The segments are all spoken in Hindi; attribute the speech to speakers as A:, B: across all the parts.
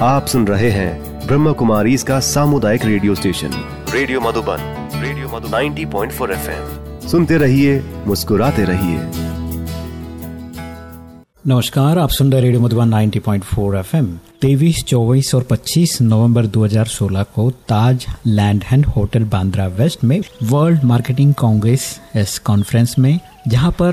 A: आप सुन रहे हैं ब्रह्म कुमारी इसका सामुदायिक radio station. Radio Madhuban, radio Madhu 90.4 point सुनते रहिए, मुस्कुराते रहिए।
B: नमस्कार, आप सुन रहे रेडियो मधुबन 90.4 एफएम। तेईस, चौबीस और 25 नवंबर 2016 को Taj Lands End hotel Bandra west में वर्ल्ड मार्केटिंग कांग्रेस इस कॉन्फ्रेंस में, जहाँ पर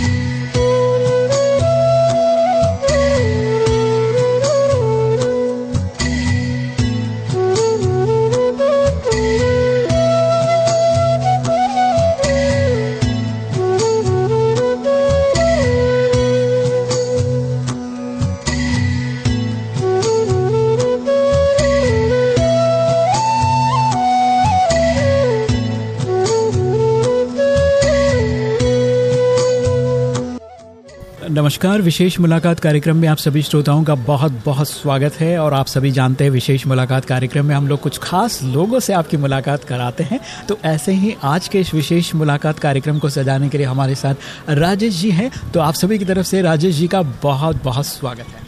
B: नमस्कार। विशेष मुलाकात कार्यक्रम में आप सभी श्रोताओं का बहुत बहुत स्वागत है और आप सभी जानते हैं विशेष मुलाकात कार्यक्रम में हम लोग कुछ खास लोगों से आपकी मुलाकात कराते हैं। तो ऐसे ही आज के इस विशेष मुलाकात कार्यक्रम को सजाने के लिए हमारे साथ राजेश जी हैं। तो आप सभी की तरफ़ से राजेश जी का बहुत बहुत स्वागत है।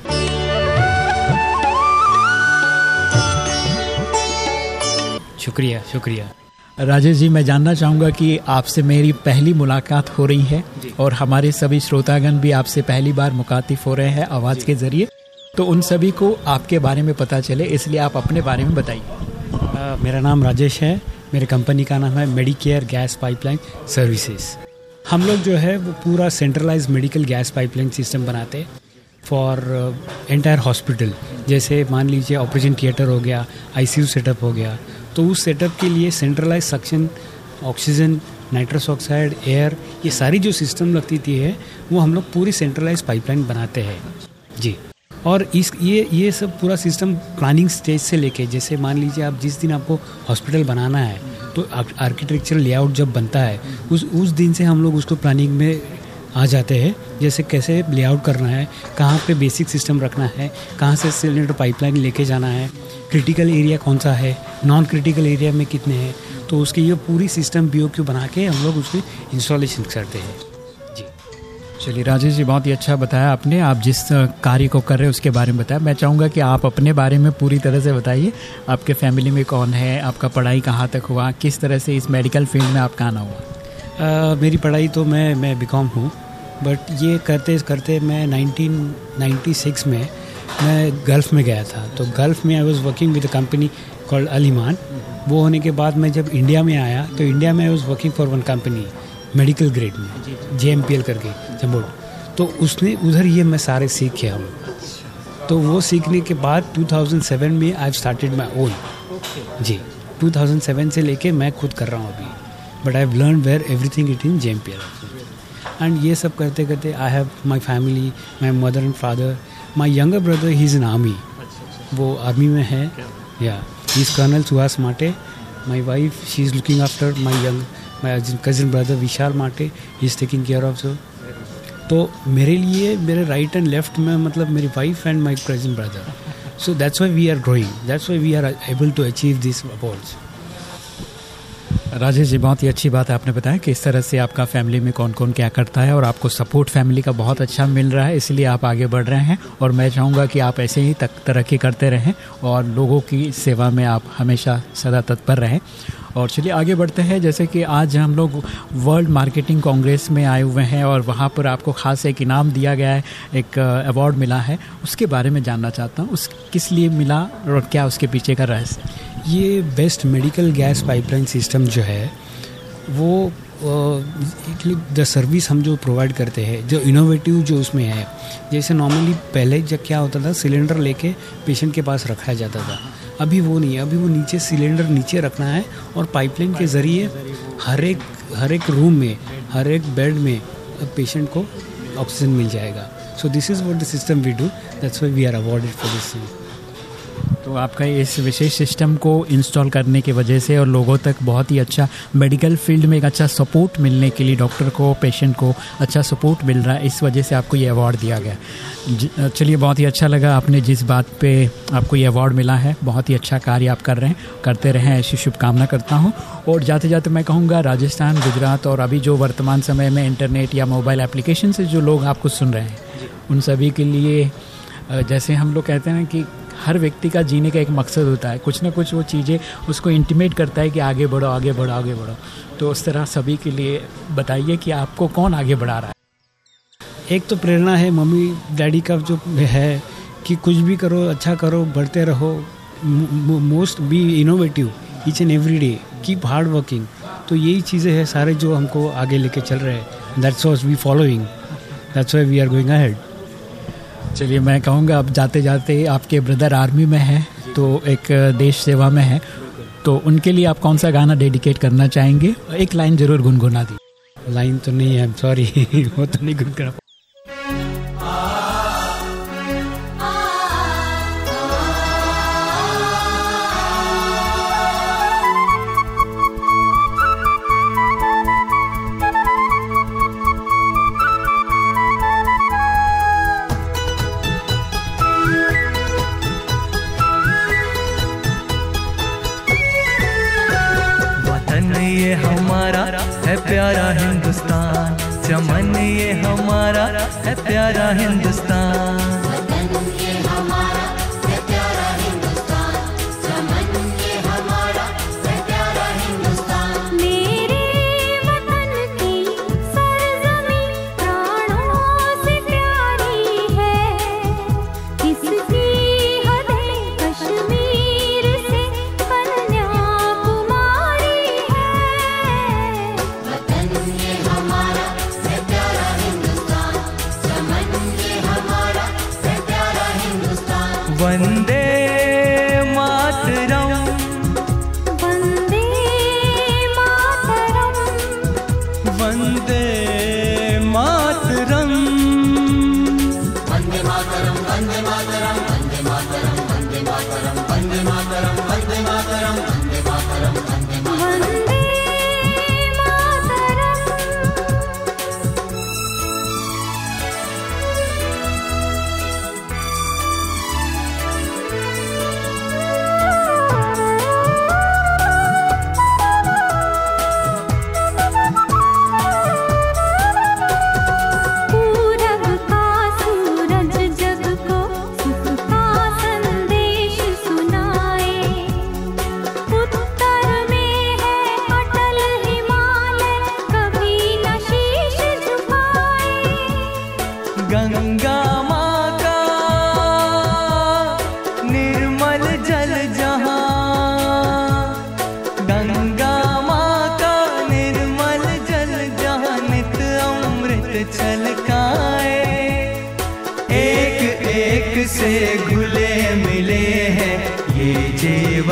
B: शुक्रिया शुक्रिया। राजेश जी मैं जानना चाहूँगा कि आपसे मेरी पहली मुलाकात हो रही है और हमारे सभी श्रोतागण भी आपसे पहली बार मुखातिफ हो रहे हैं आवाज़ के ज़रिए। तो उन सभी को आपके बारे में पता चले इसलिए आप अपने बारे में बताइए।
C: मेरा नाम राजेश है। मेरे कंपनी का नाम है मेडिकेयर गैस पाइपलाइन सर्विसेज़ हम लोग जो है वो पूरा centralize medical gas pipeline system बनाते हैं फॉर एंटायर हॉस्पिटल जैसे मान लीजिए ऑपरेशन थिएटर हो गया आईसीयू सेटअप हो गया तो उस सेटअप के लिए centralize suction oxygen nitrous oxide air ये सारी जो सिस्टम लगती थी है, वो हम लोग पूरी सेंट्रलाइज पाइपलाइन बनाते हैं। जी। और इस, ये ये सब पूरा सिस्टम प्लानिंग स्टेज से लेके, जैसे मान लीजिए आप जिस दिन आपको हॉस्पिटल बनाना है तो आर्किटेक्चर लेआउट जब बनता है, उस उस दिन से हम लोग उसको प्लानिंग में आ जाते हैं, जैसे कैसे लेआउट करना है, कहाँ पे बेसिक सिस्टम रखना है, कहाँ से सिलेंडर पाइपलाइन लेके जाना है क्रिटिकल एरिया कौन सा है नॉन क्रिटिकल एरिया में कितने हैं? तो उसकी ये पूरी सिस्टम बी बना के हम लोग उसकी इंस्टॉलेशन करते हैं। जी।
B: चलिए राजेश जी बहुत ही अच्छा बताया आपने। आप जिस कार्य को कर रहे हैं उसके बारे में बताया। मैं चाहूँगा कि आप अपने बारे में पूरी तरह से बताइए। आपके फैमिली में कौन है? आपका पढ़ाई कहाँ तक हुआ? किस तरह से इस मेडिकल फ़ील्ड में आपका आना हुआ?
C: आ, मेरी पढ़ाई तो मैं मैं बी हूँ। बट ये करते करते मैं 1996 में मैं गल्फ़ में गया था। तो गल्फ़ में I was working with a company called अलीमान वो होने के बाद मैं जब इंडिया में आया तो इंडिया में I was working for one company medical grade में जे एम पी एल करके जम्बोड तो उसने उधर ये मैं सारे सीखे हम तो वो सीखने के बाद 2007 में आई स्टार्टेड माई ओन जी। 2007 से लेके मैं खुद कर रहा हूँ अभी। But I have learn where everything it in J M P L and ये सब करते करते I have my family my mother and father my younger brother he is in army वो आर्मी में है। या he is colonel Suhas Mate my wife she is looking after my young my cousin brother Vishal Mate he is taking care of so तो मेरे लिए मेरे राइट एंड लेफ़्ट में मतलब मेरी wife and my cousin brother so that's why we are growing that's why we are able to achieve this awards
B: Rajesh ji, बहुत ही अच्छी बात है। आपने बताया कि इस तरह से आपका फैमिली में कौन कौन क्या करता है और आपको सपोर्ट फैमिली का बहुत अच्छा मिल रहा है, इसलिए आप आगे बढ़ रहे हैं और मैं चाहूँगा कि आप ऐसे ही तक तरक्की करते रहें और लोगों की सेवा में आप हमेशा सदा तत्पर रहें। और चलिए आगे बढ़ते हैं। जैसे कि आज हम लोग वर्ल्ड मार्केटिंग कांग्रेस में आए हुए हैं और वहाँ पर आपको खास एक इनाम दिया गया है, एक अवार्ड मिला है। उसके बारे में जानना चाहता हूँ। उस, किस लिए मिला और क्या उसके पीछे का रहस्य?
C: ये best medical gas pipeline system जो है, वो द सर्विस हम जो प्रोवाइड करते हैं, जो इनोवेटिव जो उसमें है, जैसे नॉर्मली पहले जब क्या होता था सिलेंडर लेके पेशेंट के पास रखा जाता था। अभी वो नहीं है, अभी वो नीचे सिलेंडर नीचे रखना है और पाइपलाइन के ज़रिए हर एक हर एक रूम में, हर एक बेड में पेशेंट को ऑक्सीजन मिल जाएगा। So this is what the system we do that's why we are awarded for this
B: तो आपका इस विशेष सिस्टम को इंस्टॉल करने की वजह से और लोगों तक बहुत ही अच्छा मेडिकल फ़ील्ड में एक अच्छा सपोर्ट मिलने के लिए डॉक्टर को पेशेंट को अच्छा सपोर्ट मिल रहा है। इस वजह से आपको ये अवार्ड दिया गया। चलिए बहुत ही अच्छा लगा आपने जिस बात पे आपको ये अवार्ड मिला है। बहुत ही अच्छा कार्य आप कर रहे हैं करते रहें ऐसी शुभकामना करता हूँ। और जाते जाते मैं कहूँगा राजस्थान गुजरात और अभी जो वर्तमान समय में इंटरनेट या मोबाइल एप्लीकेशन से जो लोग आपको सुन रहे हैं उन सभी के लिए जैसे हम लोग कहते हैं कि हर व्यक्ति का जीने का एक मकसद होता है। कुछ ना कुछ वो चीज़ें उसको इंटीमेट करता है कि आगे बढ़ो आगे बढ़ो आगे बढ़ो। तो उस तरह सभी के लिए बताइए कि आपको कौन आगे बढ़ा रहा है।
C: एक तो प्रेरणा है मम्मी, डैडी का जो है कि कुछ भी करो अच्छा करो, बढ़ते रहो। Most be innovative each and every day keep hard working तो यही चीज़ें हैं सारे जो हमको आगे लेके चल रहे हैं। That's was we following that's why we are going ahead
B: चलिए, मैं कहूँगा, अब जाते जाते आपके ब्रदर आर्मी में हैं तो एक देश सेवा में है। तो उनके लिए आप कौन सा गाना डेडिकेट करना चाहेंगे? एक लाइन ज़रूर गुनगुना दी
C: लाइन तो नहीं है सॉरी वो तो नहीं गुनगुना
D: प्यारा हिंदुस्तान चमन ये हमारा है प्यारा हिंदुस्तान। é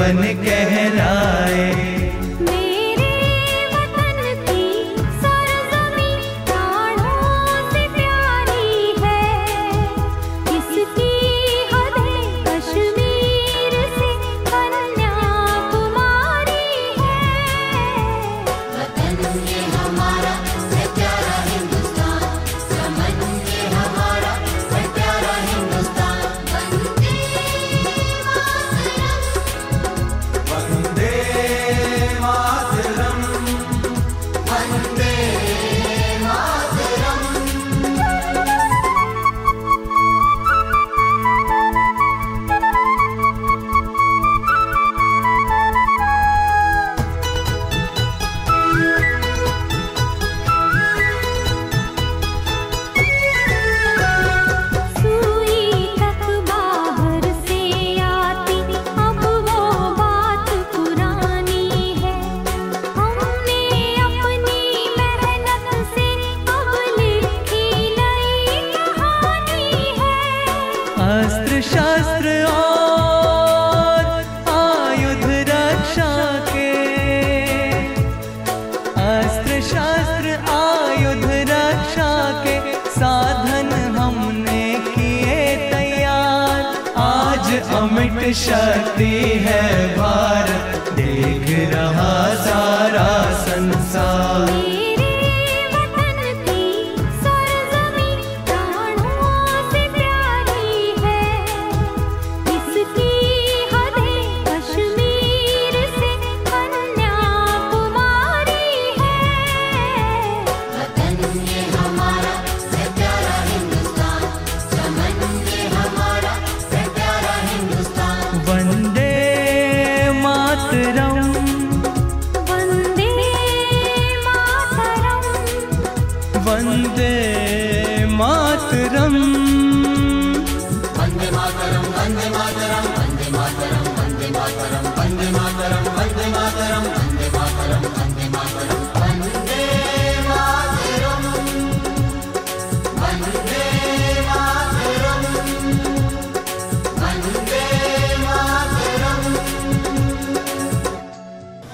D: मन कहलाए। अस्त्र शास्त्र और आयुध
E: रक्षा के। अस्त्र शास्त्र आयुध रक्षा के साधन हमने किए तैयार। आज अमिट शक्ति है भाई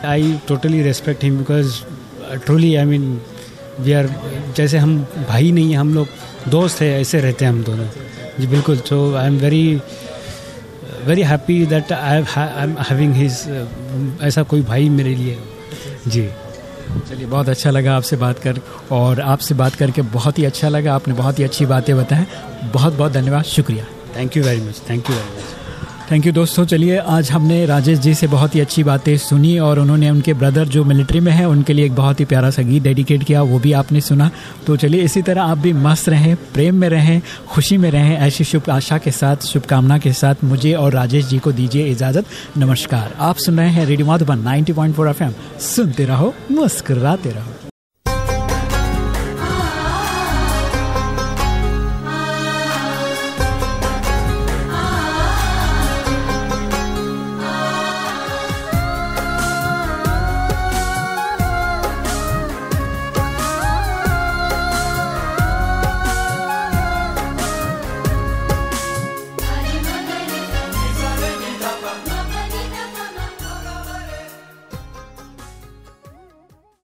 C: I totally respect him because truly I mean we are जैसे हम भाई नहीं हैं हम लोग दोस्त है ऐसे रहते हैं हम दोनों। जी बिल्कुल। So I am very very happy that I am having his ऐसा कोई भाई मेरे लिए। जी।
B: चलिए बहुत अच्छा लगा आपसे बात कर और आपसे बात करके बहुत ही अच्छा लगा। आपने बहुत ही अच्छी बातें बताएँ बहुत बहुत धन्यवाद। शुक्रिया।
C: Thank you very much thank you very much
B: thank you दोस्तों। चलिए, आज हमने राजेश जी से बहुत ही अच्छी बातें सुनी और उन्होंने उनके ब्रदर जो मिलिट्री में है, उनके लिए एक बहुत ही प्यारा सा गीत डेडिकेट किया, वो भी आपने सुना। तो चलिए, इसी तरह आप भी मस्त रहें, प्रेम में रहें, खुशी में रहें, ऐसी शुभ आशा के साथ, शुभकामना के साथ मुझे और राजेश जी को दीजिए इजाज़त। नमस्कार। आप सुन रहे हैं रेडियो माधुबन नाइनटी पॉइंट सुनते रहो, मुस्कराते रहो।